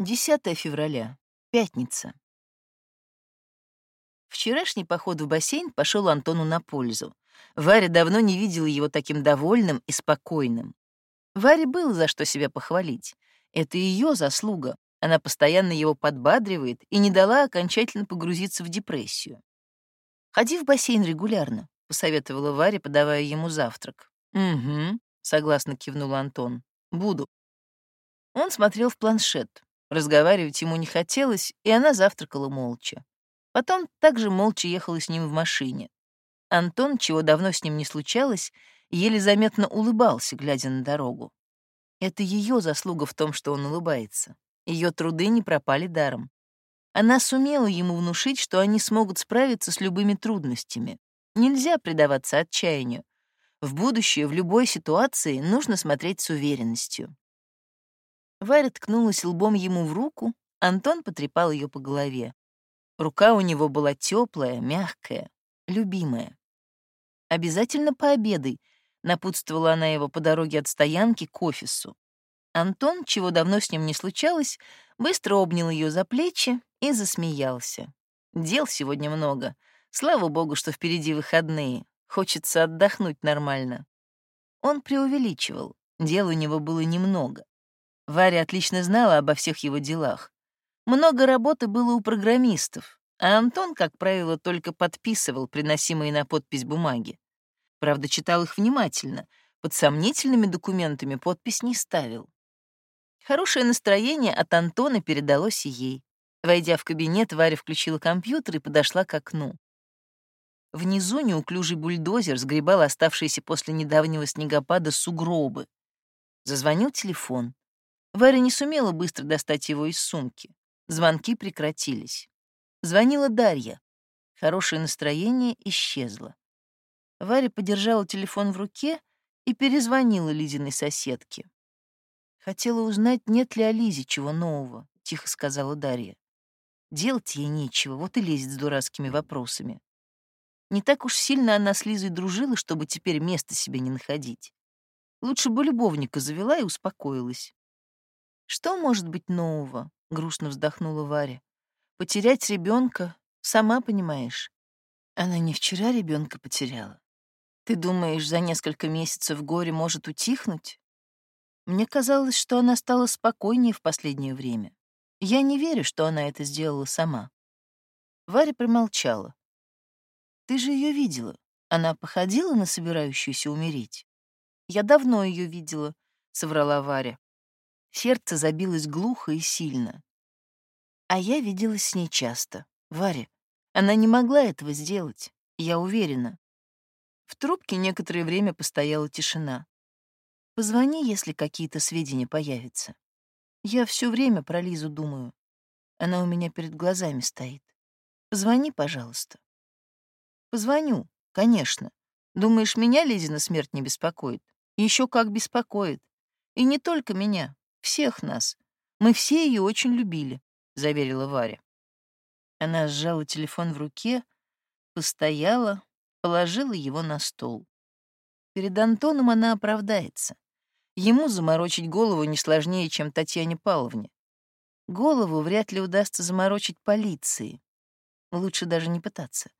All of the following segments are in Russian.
10 февраля. Пятница. Вчерашний поход в бассейн пошел Антону на пользу. Варя давно не видела его таким довольным и спокойным. Варе было за что себя похвалить. Это ее заслуга. Она постоянно его подбадривает и не дала окончательно погрузиться в депрессию. «Ходи в бассейн регулярно», — посоветовала Варя, подавая ему завтрак. «Угу», — согласно кивнул Антон. «Буду». Он смотрел в планшет. Разговаривать ему не хотелось, и она завтракала молча. Потом также молча ехала с ним в машине. Антон, чего давно с ним не случалось, еле заметно улыбался, глядя на дорогу. Это ее заслуга в том, что он улыбается. Ее труды не пропали даром. Она сумела ему внушить, что они смогут справиться с любыми трудностями. Нельзя предаваться отчаянию. В будущее, в любой ситуации нужно смотреть с уверенностью. Варя ткнулась лбом ему в руку, Антон потрепал ее по голове. Рука у него была теплая, мягкая, любимая. «Обязательно пообедай», — напутствовала она его по дороге от стоянки к офису. Антон, чего давно с ним не случалось, быстро обнял ее за плечи и засмеялся. Дел сегодня много. Слава богу, что впереди выходные. Хочется отдохнуть нормально. Он преувеличивал. Дел у него было немного. Варя отлично знала обо всех его делах. Много работы было у программистов, а Антон, как правило, только подписывал приносимые на подпись бумаги. Правда, читал их внимательно, под сомнительными документами подпись не ставил. Хорошее настроение от Антона передалось и ей. Войдя в кабинет, Варя включила компьютер и подошла к окну. Внизу неуклюжий бульдозер сгребал оставшиеся после недавнего снегопада сугробы. Зазвонил телефон. Варя не сумела быстро достать его из сумки. Звонки прекратились. Звонила Дарья. Хорошее настроение исчезло. Варя подержала телефон в руке и перезвонила Лизиной соседке. «Хотела узнать, нет ли о Лизе чего нового», — тихо сказала Дарья. «Делать ей нечего, вот и лезет с дурацкими вопросами. Не так уж сильно она с Лизой дружила, чтобы теперь места себе не находить. Лучше бы любовника завела и успокоилась. Что может быть нового? грустно вздохнула Варя. Потерять ребенка, сама понимаешь. Она не вчера ребенка потеряла. Ты думаешь, за несколько месяцев горе может утихнуть? Мне казалось, что она стала спокойнее в последнее время. Я не верю, что она это сделала сама. Варя промолчала. Ты же ее видела. Она походила на собирающуюся умереть. Я давно ее видела, соврала Варя. Сердце забилось глухо и сильно. А я виделась с ней часто. Варя, она не могла этого сделать, я уверена. В трубке некоторое время постояла тишина. Позвони, если какие-то сведения появятся. Я все время про Лизу думаю. Она у меня перед глазами стоит. Позвони, пожалуйста. Позвоню, конечно. Думаешь, меня Лизина смерть не беспокоит? Еще как беспокоит. И не только меня. Всех нас. Мы все ее очень любили», — заверила Варя. Она сжала телефон в руке, постояла, положила его на стол. Перед Антоном она оправдается. Ему заморочить голову не сложнее, чем Татьяне Павловне. Голову вряд ли удастся заморочить полиции. Лучше даже не пытаться.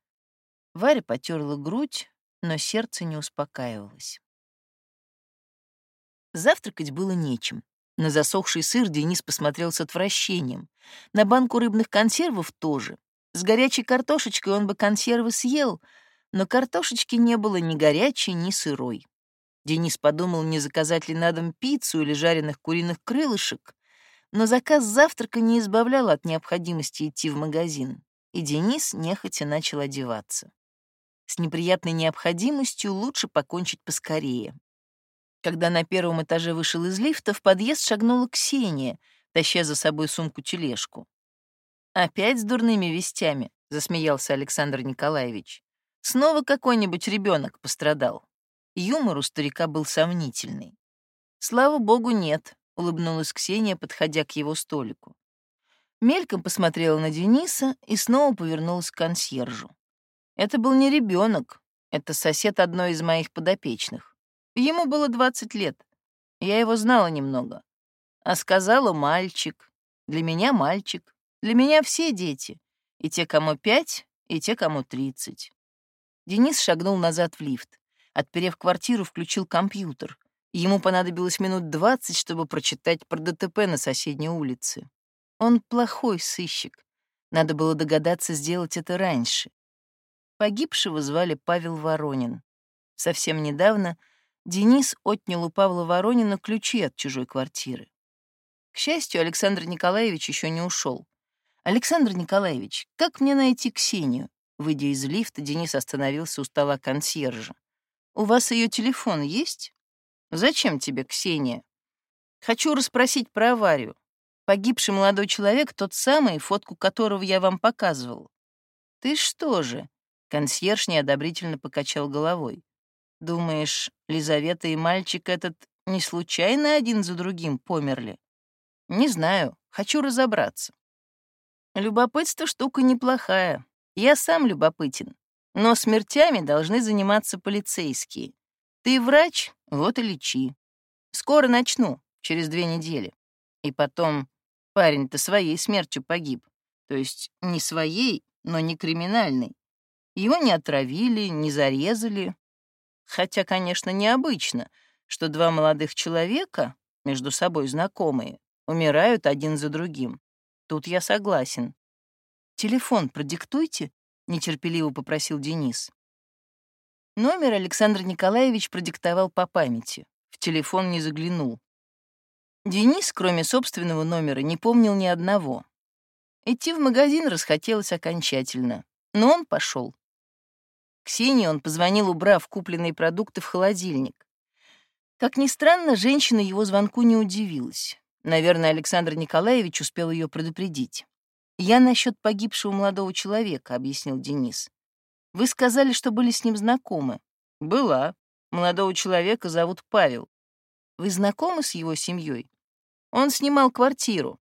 Варя потерла грудь, но сердце не успокаивалось. Завтракать было нечем. На засохший сыр Денис посмотрел с отвращением. На банку рыбных консервов тоже. С горячей картошечкой он бы консервы съел, но картошечки не было ни горячей, ни сырой. Денис подумал, не заказать ли на дом пиццу или жареных куриных крылышек, но заказ завтрака не избавлял от необходимости идти в магазин, и Денис нехотя начал одеваться. С неприятной необходимостью лучше покончить поскорее. Когда на первом этаже вышел из лифта, в подъезд шагнула Ксения, таща за собой сумку-тележку. «Опять с дурными вестями», — засмеялся Александр Николаевич. «Снова какой-нибудь ребенок пострадал». Юмор у старика был сомнительный. «Слава богу, нет», — улыбнулась Ксения, подходя к его столику. Мельком посмотрела на Дениса и снова повернулась к консьержу. «Это был не ребенок, это сосед одной из моих подопечных. Ему было 20 лет. Я его знала немного. А сказала мальчик. Для меня мальчик. Для меня все дети. И те, кому пять, и те, кому тридцать. Денис шагнул назад в лифт. Отперев квартиру, включил компьютер. Ему понадобилось минут двадцать, чтобы прочитать про ДТП на соседней улице. Он плохой сыщик. Надо было догадаться сделать это раньше. Погибшего звали Павел Воронин. Совсем недавно Денис отнял у Павла Воронина ключи от чужой квартиры. К счастью, Александр Николаевич еще не ушел. «Александр Николаевич, как мне найти Ксению?» Выйдя из лифта, Денис остановился у стола консьержа. «У вас ее телефон есть?» «Зачем тебе, Ксения?» «Хочу расспросить про аварию. Погибший молодой человек тот самый, фотку которого я вам показывал». «Ты что же?» — консьерж неодобрительно покачал головой. «Думаешь, Лизавета и мальчик этот не случайно один за другим померли?» «Не знаю. Хочу разобраться». «Любопытство — штука неплохая. Я сам любопытен. Но смертями должны заниматься полицейские. Ты врач, вот и лечи. Скоро начну, через две недели. И потом, парень-то своей смертью погиб. То есть не своей, но не криминальной. Его не отравили, не зарезали. Хотя, конечно, необычно, что два молодых человека, между собой знакомые, умирают один за другим. Тут я согласен. «Телефон продиктуйте», — нетерпеливо попросил Денис. Номер Александр Николаевич продиктовал по памяти. В телефон не заглянул. Денис, кроме собственного номера, не помнил ни одного. Идти в магазин расхотелось окончательно, но он пошел. Ксении он позвонил, убрав купленные продукты в холодильник. Как ни странно, женщина его звонку не удивилась. Наверное, Александр Николаевич успел ее предупредить. «Я насчет погибшего молодого человека», — объяснил Денис. «Вы сказали, что были с ним знакомы». «Была. Молодого человека зовут Павел. Вы знакомы с его семьей? Он снимал квартиру.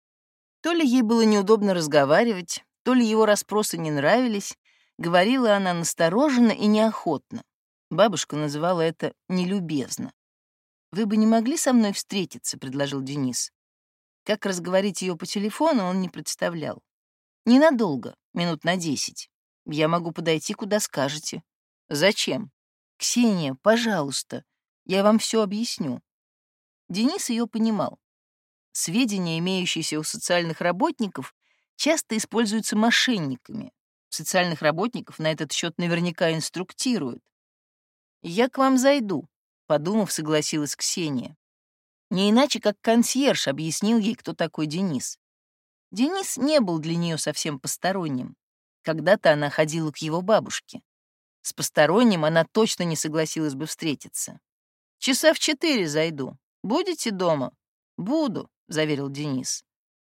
То ли ей было неудобно разговаривать, то ли его расспросы не нравились. Говорила она настороженно и неохотно. Бабушка называла это нелюбезно. «Вы бы не могли со мной встретиться?» — предложил Денис. Как разговорить ее по телефону, он не представлял. Ненадолго, минут на десять. Я могу подойти, куда скажете. Зачем? Ксения, пожалуйста, я вам все объясню. Денис ее понимал. Сведения, имеющиеся у социальных работников, часто используются мошенниками. Социальных работников на этот счет наверняка инструктируют. «Я к вам зайду», — подумав, согласилась Ксения. Не иначе, как консьерж объяснил ей, кто такой Денис. Денис не был для нее совсем посторонним. Когда-то она ходила к его бабушке. С посторонним она точно не согласилась бы встретиться. «Часа в четыре зайду. Будете дома?» «Буду», — заверил Денис.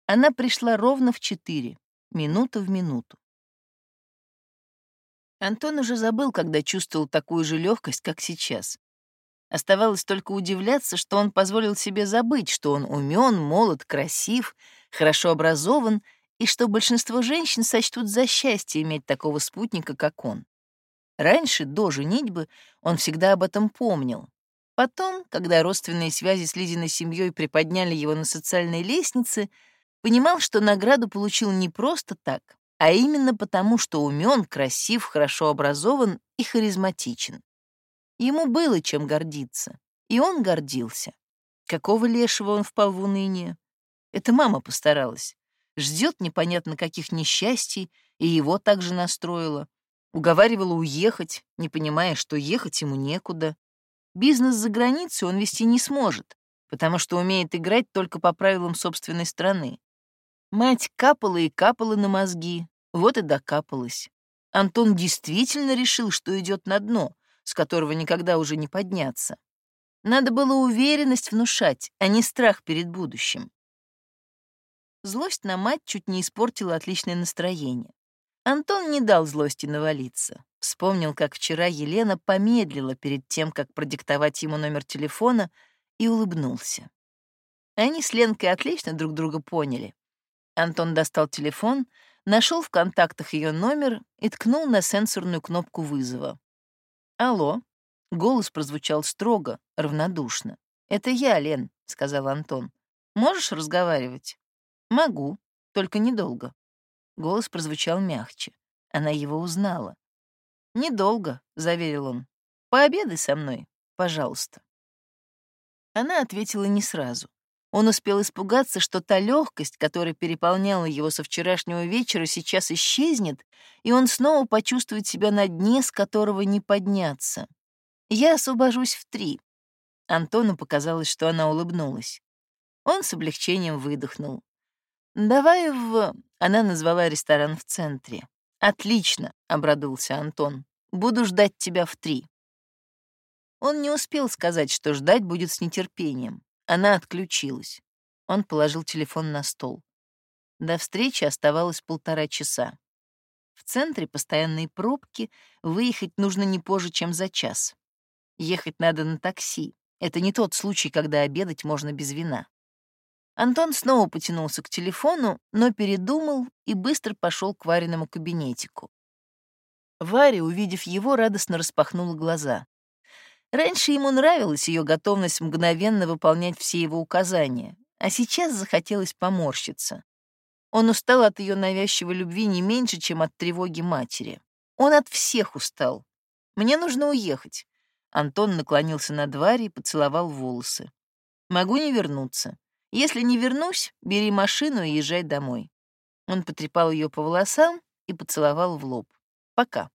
Она пришла ровно в четыре, минута в минуту. Антон уже забыл, когда чувствовал такую же легкость, как сейчас. Оставалось только удивляться, что он позволил себе забыть, что он умен, молод, красив, хорошо образован и что большинство женщин сочтут за счастье иметь такого спутника, как он. Раньше, до женитьбы, он всегда об этом помнил. Потом, когда родственные связи с Лизиной семьей приподняли его на социальной лестнице, понимал, что награду получил не просто так, а именно потому, что умен, красив, хорошо образован и харизматичен. Ему было чем гордиться, и он гордился. Какого лешего он впал в уныние? Это мама постаралась. Ждет непонятно каких несчастий, и его также настроила. Уговаривала уехать, не понимая, что ехать ему некуда. Бизнес за границей он вести не сможет, потому что умеет играть только по правилам собственной страны. Мать капала и капала на мозги, вот и докапалась. Антон действительно решил, что идет на дно, с которого никогда уже не подняться. Надо было уверенность внушать, а не страх перед будущим. Злость на мать чуть не испортила отличное настроение. Антон не дал злости навалиться. Вспомнил, как вчера Елена помедлила перед тем, как продиктовать ему номер телефона, и улыбнулся. Они с Ленкой отлично друг друга поняли. Антон достал телефон, нашел в контактах ее номер и ткнул на сенсорную кнопку вызова. «Алло». Голос прозвучал строго, равнодушно. «Это я, Лен», — сказал Антон. «Можешь разговаривать?» «Могу». только недолго». Голос прозвучал мягче. Она его узнала. «Недолго», — заверил он. «Пообедай со мной, пожалуйста». Она ответила не сразу. Он успел испугаться, что та легкость, которая переполняла его со вчерашнего вечера, сейчас исчезнет, и он снова почувствует себя на дне, с которого не подняться. «Я освобожусь в три». Антону показалось, что она улыбнулась. Он с облегчением выдохнул. «Давай в...» — она назвала ресторан в центре. «Отлично», — обрадовался Антон. «Буду ждать тебя в три». Он не успел сказать, что ждать будет с нетерпением. Она отключилась. Он положил телефон на стол. До встречи оставалось полтора часа. В центре постоянные пробки, выехать нужно не позже, чем за час. Ехать надо на такси. Это не тот случай, когда обедать можно без вина. Антон снова потянулся к телефону, но передумал и быстро пошел к Вариному кабинетику. Варя, увидев его, радостно распахнула глаза. Раньше ему нравилась ее готовность мгновенно выполнять все его указания, а сейчас захотелось поморщиться. Он устал от ее навязчивой любви не меньше, чем от тревоги матери. Он от всех устал. Мне нужно уехать. Антон наклонился над Варей и поцеловал волосы. Могу не вернуться. Если не вернусь, бери машину и езжай домой. Он потрепал ее по волосам и поцеловал в лоб. Пока.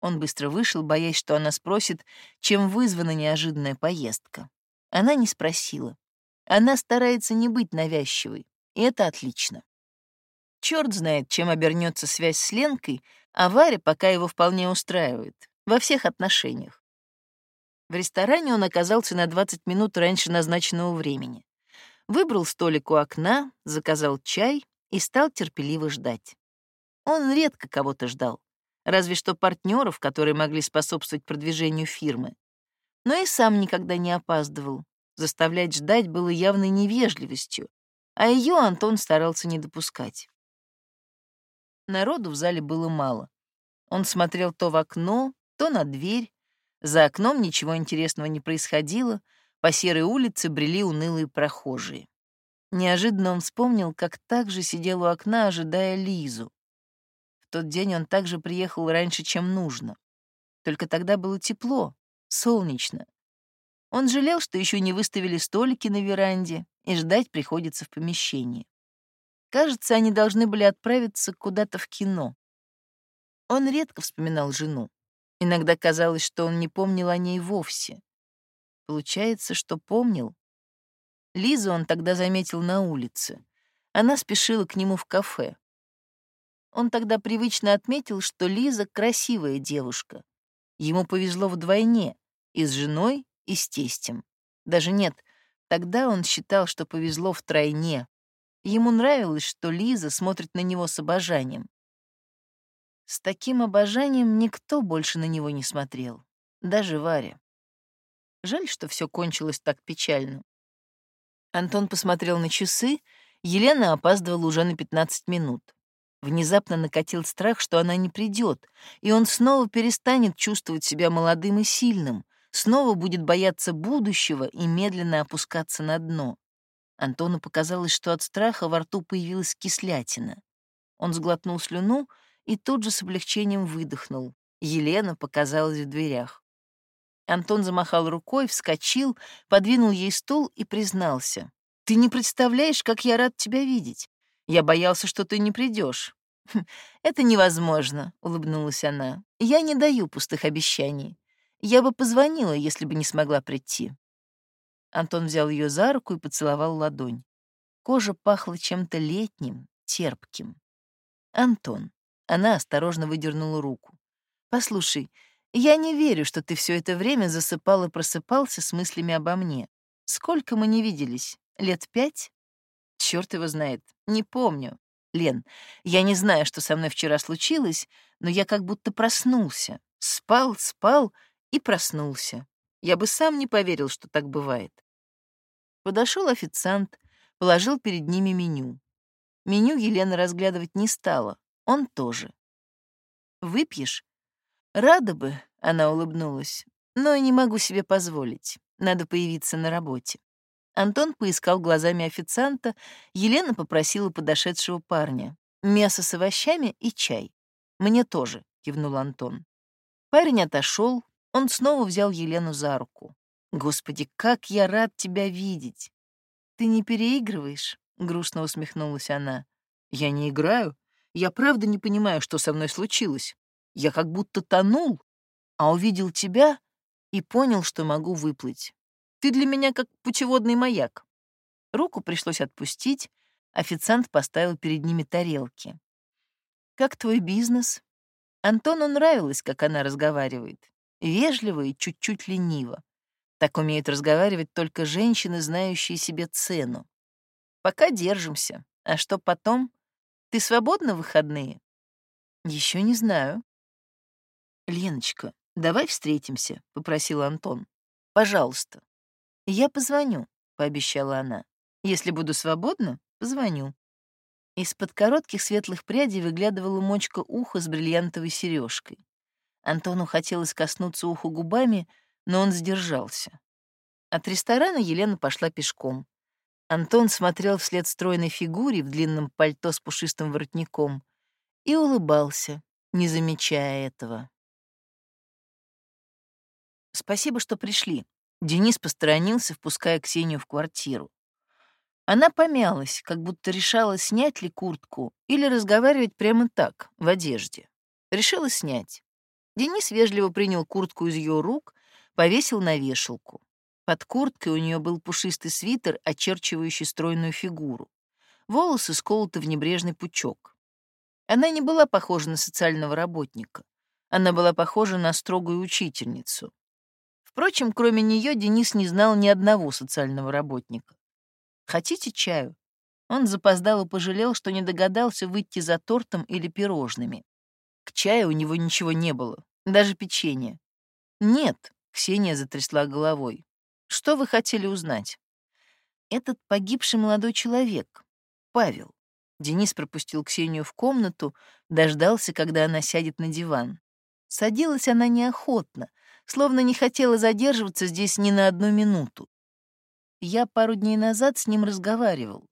Он быстро вышел, боясь, что она спросит, чем вызвана неожиданная поездка. Она не спросила. Она старается не быть навязчивой, и это отлично. Черт знает, чем обернется связь с Ленкой, а Варя пока его вполне устраивает. Во всех отношениях. В ресторане он оказался на 20 минут раньше назначенного времени. Выбрал столик у окна, заказал чай и стал терпеливо ждать. Он редко кого-то ждал разве что партнеров, которые могли способствовать продвижению фирмы. Но и сам никогда не опаздывал. Заставлять ждать было явной невежливостью, а ее Антон старался не допускать. Народу в зале было мало. Он смотрел то в окно, то на дверь. За окном ничего интересного не происходило, по серой улице брели унылые прохожие. Неожиданно он вспомнил, как также сидел у окна, ожидая Лизу тот день он также приехал раньше, чем нужно. Только тогда было тепло, солнечно. Он жалел, что еще не выставили столики на веранде, и ждать приходится в помещении. Кажется, они должны были отправиться куда-то в кино. Он редко вспоминал жену. Иногда казалось, что он не помнил о ней вовсе. Получается, что помнил. Лизу он тогда заметил на улице. Она спешила к нему в кафе. Он тогда привычно отметил, что Лиза — красивая девушка. Ему повезло вдвойне — и с женой, и с тестем. Даже нет, тогда он считал, что повезло втройне. Ему нравилось, что Лиза смотрит на него с обожанием. С таким обожанием никто больше на него не смотрел, даже Варя. Жаль, что все кончилось так печально. Антон посмотрел на часы, Елена опаздывала уже на 15 минут. Внезапно накатил страх, что она не придет, и он снова перестанет чувствовать себя молодым и сильным, снова будет бояться будущего и медленно опускаться на дно. Антону показалось, что от страха во рту появилась кислятина. Он сглотнул слюну и тут же с облегчением выдохнул. Елена показалась в дверях. Антон замахал рукой, вскочил, подвинул ей стул и признался. «Ты не представляешь, как я рад тебя видеть. Я боялся, что ты не придешь. «Хм, «Это невозможно», — улыбнулась она. «Я не даю пустых обещаний. Я бы позвонила, если бы не смогла прийти». Антон взял ее за руку и поцеловал ладонь. Кожа пахла чем-то летним, терпким. «Антон», — она осторожно выдернула руку. «Послушай, я не верю, что ты все это время засыпал и просыпался с мыслями обо мне. Сколько мы не виделись? Лет пять? Черт его знает, не помню. Лен, я не знаю, что со мной вчера случилось, но я как будто проснулся. Спал, спал и проснулся. Я бы сам не поверил, что так бывает. Подошел официант, положил перед ними меню. Меню Елена разглядывать не стала, он тоже. «Выпьешь?» «Рада бы», — она улыбнулась, «но не могу себе позволить. Надо появиться на работе». Антон поискал глазами официанта, Елена попросила подошедшего парня. «Мясо с овощами и чай». «Мне тоже», — кивнул Антон. Парень отошел, он снова взял Елену за руку. «Господи, как я рад тебя видеть!» «Ты не переигрываешь?» — грустно усмехнулась она. «Я не играю. Я правда не понимаю, что со мной случилось. Я как будто тонул, а увидел тебя и понял, что могу выплыть. Ты для меня как путеводный маяк. Руку пришлось отпустить, официант поставил перед ними тарелки. «Как твой бизнес?» Антону нравилось, как она разговаривает. Вежливо и чуть-чуть лениво. Так умеют разговаривать только женщины, знающие себе цену. Пока держимся. А что потом? Ты свободна в выходные? Еще не знаю. Леночка, давай встретимся, попросил Антон. Пожалуйста. «Я позвоню», — пообещала она. «Если буду свободна, позвоню». Из-под коротких светлых прядей выглядывала мочка уха с бриллиантовой сережкой. Антону хотелось коснуться уху губами, но он сдержался. От ресторана Елена пошла пешком. Антон смотрел вслед стройной фигуре в длинном пальто с пушистым воротником и улыбался, не замечая этого. «Спасибо, что пришли», Денис посторонился, впуская Ксению в квартиру. Она помялась, как будто решала, снять ли куртку или разговаривать прямо так, в одежде. Решила снять. Денис вежливо принял куртку из ее рук, повесил на вешалку. Под курткой у нее был пушистый свитер, очерчивающий стройную фигуру. Волосы сколоты в небрежный пучок. Она не была похожа на социального работника. Она была похожа на строгую учительницу. Впрочем, кроме нее Денис не знал ни одного социального работника. «Хотите чаю?» Он запоздало пожалел, что не догадался выйти за тортом или пирожными. К чаю у него ничего не было, даже печенье. «Нет», — Ксения затрясла головой. «Что вы хотели узнать?» «Этот погибший молодой человек, Павел». Денис пропустил Ксению в комнату, дождался, когда она сядет на диван. Садилась она неохотно, словно не хотела задерживаться здесь ни на одну минуту. Я пару дней назад с ним разговаривал.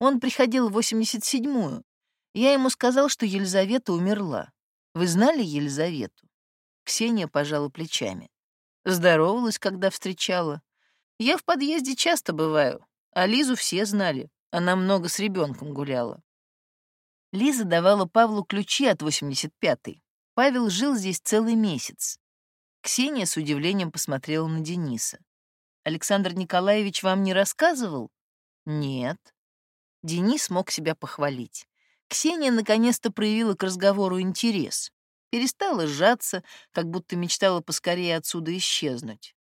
Он приходил в 87-ю. Я ему сказал, что Елизавета умерла. Вы знали Елизавету? Ксения пожала плечами. Здоровалась, когда встречала. Я в подъезде часто бываю, а Лизу все знали. Она много с ребенком гуляла. Лиза давала Павлу ключи от 85-й. Павел жил здесь целый месяц. Ксения с удивлением посмотрела на Дениса. «Александр Николаевич вам не рассказывал?» «Нет». Денис мог себя похвалить. Ксения наконец-то проявила к разговору интерес. Перестала сжаться, как будто мечтала поскорее отсюда исчезнуть.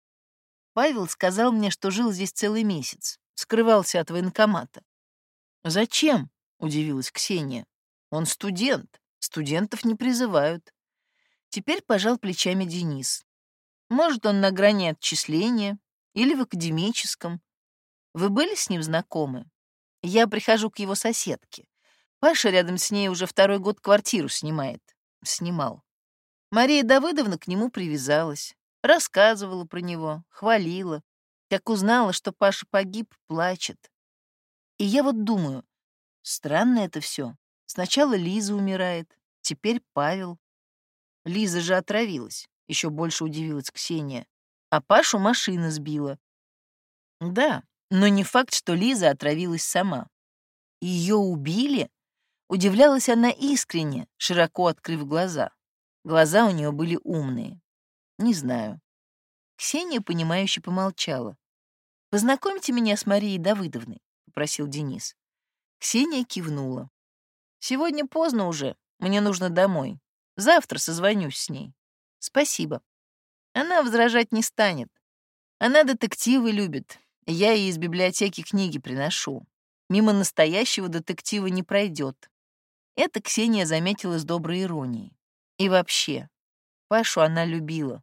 Павел сказал мне, что жил здесь целый месяц, скрывался от военкомата. «Зачем?» — удивилась Ксения. «Он студент. Студентов не призывают». Теперь пожал плечами Денис. Может, он на грани отчисления или в академическом. Вы были с ним знакомы? Я прихожу к его соседке. Паша рядом с ней уже второй год квартиру снимает. Снимал. Мария Давыдовна к нему привязалась, рассказывала про него, хвалила. Как узнала, что Паша погиб, плачет. И я вот думаю, странно это все. Сначала Лиза умирает, теперь Павел. Лиза же отравилась. Еще больше удивилась Ксения. А Пашу машина сбила. Да, но не факт, что Лиза отравилась сама. Ее убили? Удивлялась она искренне, широко открыв глаза. Глаза у нее были умные. Не знаю. Ксения, понимающе помолчала. «Познакомьте меня с Марией Давыдовной», — попросил Денис. Ксения кивнула. «Сегодня поздно уже, мне нужно домой. Завтра созвонюсь с ней». Спасибо. Она возражать не станет. Она детективы любит. Я ей из библиотеки книги приношу. Мимо настоящего детектива не пройдет. Это Ксения заметила с доброй иронией. И вообще, Пашу она любила.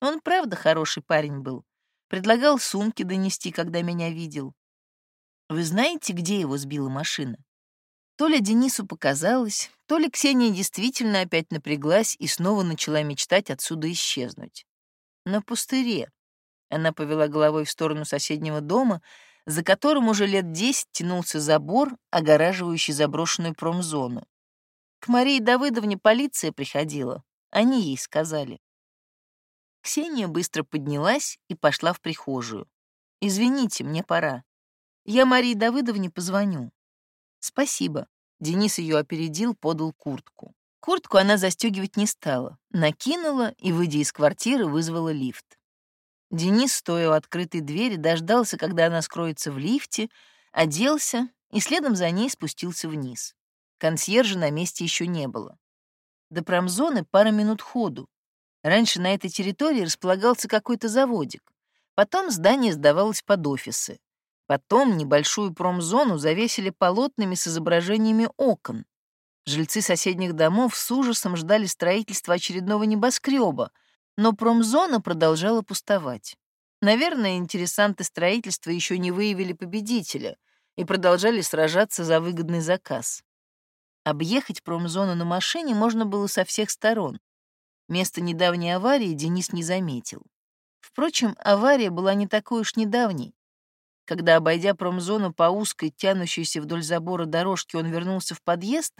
Он правда хороший парень был. Предлагал сумки донести, когда меня видел. Вы знаете, где его сбила машина? То ли Денису показалось, то ли Ксения действительно опять напряглась и снова начала мечтать отсюда исчезнуть. На пустыре. Она повела головой в сторону соседнего дома, за которым уже лет десять тянулся забор, огораживающий заброшенную промзону. К Марии Давыдовне полиция приходила, они ей сказали. Ксения быстро поднялась и пошла в прихожую. «Извините, мне пора. Я Марии Давыдовне позвоню». «Спасибо». Денис ее опередил, подал куртку. Куртку она застегивать не стала, накинула и, выйдя из квартиры, вызвала лифт. Денис, стоя у открытой двери, дождался, когда она скроется в лифте, оделся и следом за ней спустился вниз. Консьержа на месте еще не было. До промзоны пара минут ходу. Раньше на этой территории располагался какой-то заводик. Потом здание сдавалось под офисы. Потом небольшую промзону завесили полотнами с изображениями окон. Жильцы соседних домов с ужасом ждали строительства очередного небоскреба, но промзона продолжала пустовать. Наверное, интересанты строительства еще не выявили победителя и продолжали сражаться за выгодный заказ. Объехать промзону на машине можно было со всех сторон. Место недавней аварии Денис не заметил. Впрочем, авария была не такой уж недавней. Когда, обойдя промзону по узкой, тянущейся вдоль забора дорожке, он вернулся в подъезд,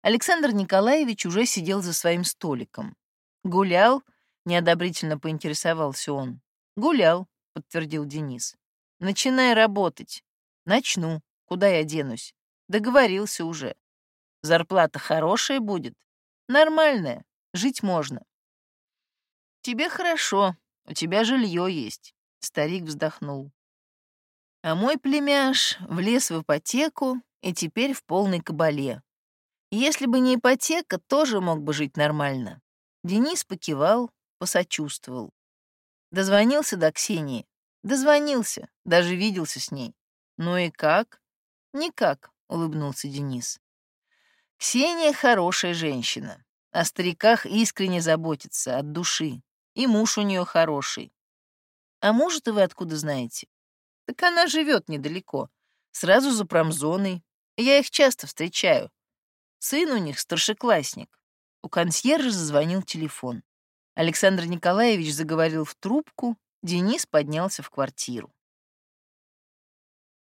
Александр Николаевич уже сидел за своим столиком. «Гулял?» — неодобрительно поинтересовался он. «Гулял», — подтвердил Денис. «Начинай работать». «Начну. Куда я денусь?» «Договорился уже. Зарплата хорошая будет?» «Нормальная. Жить можно». «Тебе хорошо. У тебя жилье есть», — старик вздохнул. А мой племяш влез в ипотеку и теперь в полной кабале. Если бы не ипотека, тоже мог бы жить нормально. Денис покивал, посочувствовал. Дозвонился до Ксении. Дозвонился, даже виделся с ней. Ну и как? Никак, улыбнулся Денис. Ксения хорошая женщина. О стариках искренне заботится, от души. И муж у нее хороший. А мужа-то вы откуда знаете? Так она живет недалеко, сразу за промзоной. Я их часто встречаю. Сын у них старшеклассник. У консьержа зазвонил телефон. Александр Николаевич заговорил в трубку, Денис поднялся в квартиру.